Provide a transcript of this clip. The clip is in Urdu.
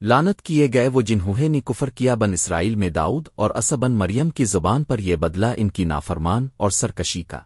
لانت کیے گئے وہ جنہوں نے کفر کیا بن اسرائیل میں داؤد اور اسبن مریم کی زبان پر یہ بدلہ ان کی نافرمان اور سرکشی کا۔